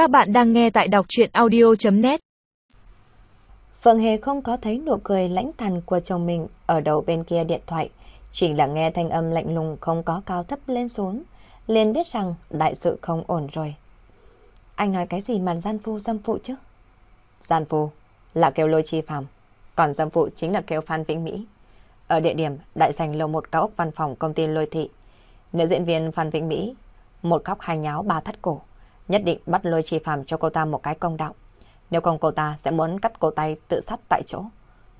Các bạn đang nghe tại đọc chuyện audio.net Phượng Hề không có thấy nụ cười lãnh thần của chồng mình ở đầu bên kia điện thoại, chỉ là nghe thanh âm lạnh lùng không có cao thấp lên xuống, liền biết rằng đại sự không ổn rồi. Anh nói cái gì mà gian phu dâm phụ chứ? Gian phu là kêu lôi chi phàm, còn dâm phụ chính là kêu Phan Vĩnh Mỹ. Ở địa điểm đại sành lầu một cao ốc văn phòng công ty lôi thị, nữ diễn viên Phan Vĩnh Mỹ, một khóc hai nháo ba thắt cổ, nhất định bắt lôi chi phàm cho cô ta một cái công đạo. Nếu không cô ta sẽ muốn cắt cổ tay tự sát tại chỗ.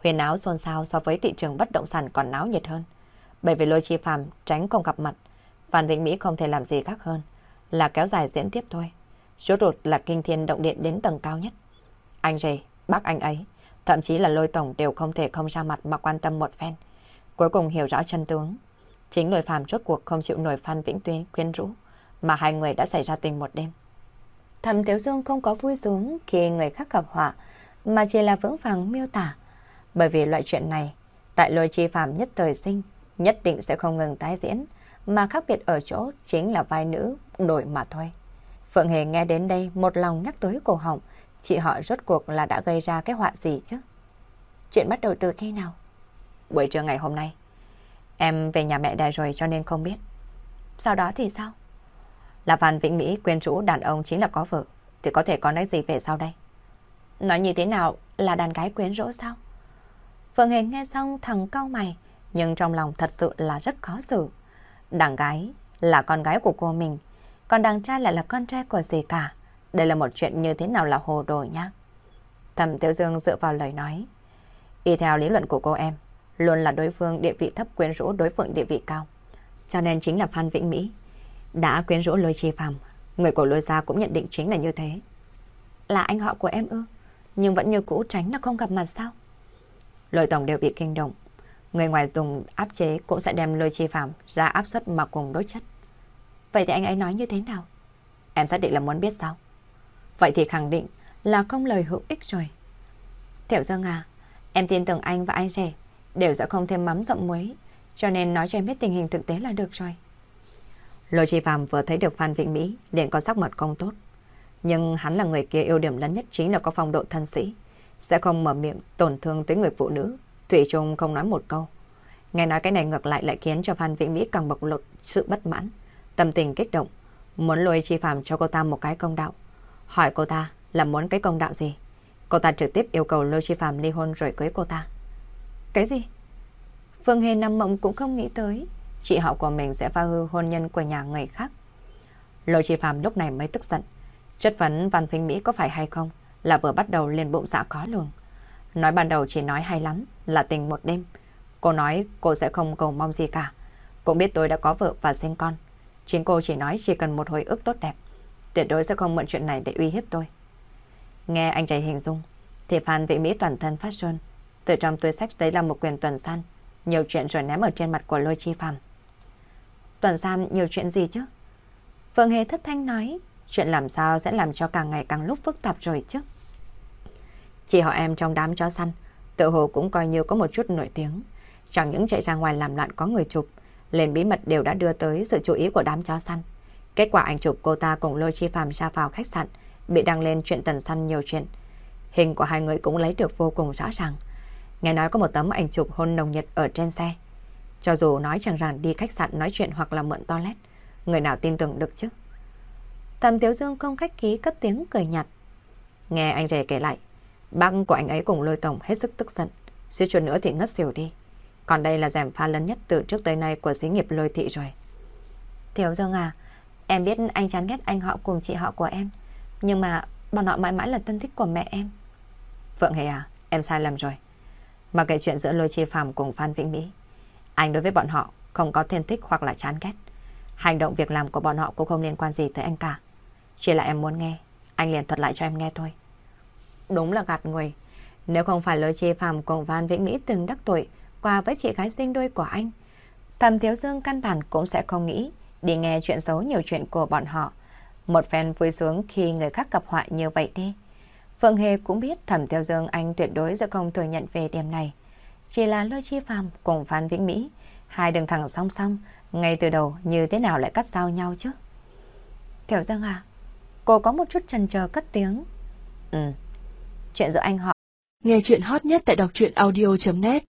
Huyền áo xôn xao so với thị trường bất động sản còn náo nhiệt hơn. Bởi vì lôi chi phàm tránh không gặp mặt, Phan Vĩnh Mỹ không thể làm gì khác hơn là kéo dài diễn tiếp thôi. Số ruột là kinh thiên động điện đến tầng cao nhất. Anh rể, bác anh ấy, thậm chí là lôi tổng đều không thể không ra mặt mà quan tâm một phen. Cuối cùng hiểu rõ chân tướng. Chính lôi phàm rốt cuộc không chịu nổi Phan Vĩnh Tuyên khuyên rũ, mà hai người đã xảy ra tình một đêm. Thẩm Tiểu Dương không có vui sướng khi người khác gặp họa, mà chỉ là vững vàng miêu tả. Bởi vì loại chuyện này, tại lôi chi phạm nhất thời sinh, nhất định sẽ không ngừng tái diễn, mà khác biệt ở chỗ chính là vai nữ đổi mà thôi. Phượng Hề nghe đến đây một lòng nhắc tới cổ họng, chị họ rốt cuộc là đã gây ra cái họa gì chứ? Chuyện bắt đầu từ khi nào? Buổi trưa ngày hôm nay. Em về nhà mẹ đẻ rồi cho nên không biết. Sau đó thì sao? Là Phan Vĩnh Mỹ quyến rũ đàn ông chính là có vợ, thì có thể có nói gì về sau đây? Nói như thế nào là đàn gái quyến rũ sao? Phương Hề nghe xong thằng cau mày, nhưng trong lòng thật sự là rất khó xử. Đàn gái là con gái của cô mình, còn đàn trai lại là con trai của gì cả. Đây là một chuyện như thế nào là hồ đồ nhá. Thẩm Tiểu Dương dựa vào lời nói. Y theo lý luận của cô em, luôn là đối phương địa vị thấp quyến rũ đối phương địa vị cao. Cho nên chính là Phan Vĩnh Mỹ đã quyến rũ lôi chi phàm. Người của lôi gia cũng nhận định chính là như thế. Là anh họ của em ư? Nhưng vẫn như cũ tránh là không gặp mặt sao? Lôi tổng đều bị kinh động. Người ngoài dùng áp chế cũng sẽ đem lôi chi phàm ra áp suất mà cùng đối chất. Vậy thì anh ấy nói như thế nào? Em xác định là muốn biết sao? Vậy thì khẳng định là không lời hữu ích rồi. Tiểu Dương à, em tin tưởng anh và anh rể đều sẽ không thêm mắm rộng muối, cho nên nói cho em biết tình hình thực tế là được rồi. Lôi Chi Phạm vừa thấy được Phan Vĩnh Mỹ, liền có sắc mặt không tốt. Nhưng hắn là người kia ưu điểm lớn nhất chính là có phong độ thân sĩ. Sẽ không mở miệng tổn thương tới người phụ nữ. Thủy Trung không nói một câu. Nghe nói cái này ngược lại lại khiến cho Phan Vĩnh Mỹ càng bộc lộ sự bất mãn. Tâm tình kích động. Muốn lôi Chi Phạm cho cô ta một cái công đạo. Hỏi cô ta là muốn cái công đạo gì? Cô ta trực tiếp yêu cầu lôi Chi Phạm ly hôn rồi cưới cô ta. Cái gì? Phương Hề nằm mộng cũng không nghĩ tới chị họ của mình sẽ phá hư hôn nhân của nhà người khác. Lôi chi phàm lúc này mới tức giận. Chất vấn Văn Phinh Mỹ có phải hay không là vừa bắt đầu liền bụng dạ khó lường. Nói ban đầu chỉ nói hay lắm là tình một đêm. Cô nói cô sẽ không cầu mong gì cả. Cũng biết tôi đã có vợ và sinh con. Chính cô chỉ nói chỉ cần một hồi ức tốt đẹp. Tuyệt đối sẽ không mượn chuyện này để uy hiếp tôi. Nghe anh trai hình dung, thì Phan Vĩ Mỹ toàn thân phát run. Từ trong túi sách đấy là một quyền tuần san. Nhiều chuyện rồi ném ở trên mặt của lôi chi phàm. Tuần san nhiều chuyện gì chứ? Phương Hề thất thanh nói, chuyện làm sao sẽ làm cho càng ngày càng lúc phức tạp rồi chứ? Chị họ em trong đám chó săn, tự hồ cũng coi như có một chút nổi tiếng. Chẳng những chạy ra ngoài làm loạn có người chụp, lên bí mật đều đã đưa tới sự chú ý của đám chó săn. Kết quả ảnh chụp cô ta cùng lôi chi phàm ra vào khách sạn, bị đăng lên chuyện tần săn nhiều chuyện. Hình của hai người cũng lấy được vô cùng rõ ràng. Nghe nói có một tấm ảnh chụp hôn nồng nhiệt ở trên xe. Cho dù nói chẳng ràng đi khách sạn nói chuyện hoặc là mượn toilet, người nào tin tưởng được chứ? Thầm Tiếu Dương không khách khí cất tiếng cười nhạt. Nghe anh rể kể lại, bác của anh ấy cùng lôi tổng hết sức tức giận, suýt chút nữa thì ngất xỉu đi. Còn đây là giảm pha lớn nhất từ trước tới nay của xí nghiệp lôi thị rồi. Tiếu Dương à, em biết anh chán ghét anh họ cùng chị họ của em, nhưng mà bọn họ mãi mãi là thân thích của mẹ em. Phượng Hề à, em sai lầm rồi. Mà kể chuyện giữa lôi chi phàm cùng Phan Vĩnh Mỹ, anh đối với bọn họ không có thiên thích hoặc là chán ghét. Hành động việc làm của bọn họ cũng không liên quan gì tới anh cả. Chỉ là em muốn nghe, anh liền thuật lại cho em nghe thôi. Đúng là gạt người. Nếu không phải lời chê phàm cùng van Vĩnh Mỹ từng đắc tội qua với chị gái sinh đôi của anh, Thầm Thiếu Dương căn bản cũng sẽ không nghĩ đi nghe chuyện xấu nhiều chuyện của bọn họ. Một phen vui sướng khi người khác gặp họa như vậy đi. Phượng Hề cũng biết Thẩm Tiêu Dương anh tuyệt đối sẽ không thừa nhận về điểm này. Chỉ là Lôi Chi Phàm cùng Phan Vĩnh Mỹ, hai đường thẳng song song, ngay từ đầu như thế nào lại cắt giao nhau chứ? Tiểu Dương à, Cô có một chút chần chờ cất tiếng. Ừ, chuyện giữa anh họ. Nghe chuyện hot nhất tại đọc truyện audio.net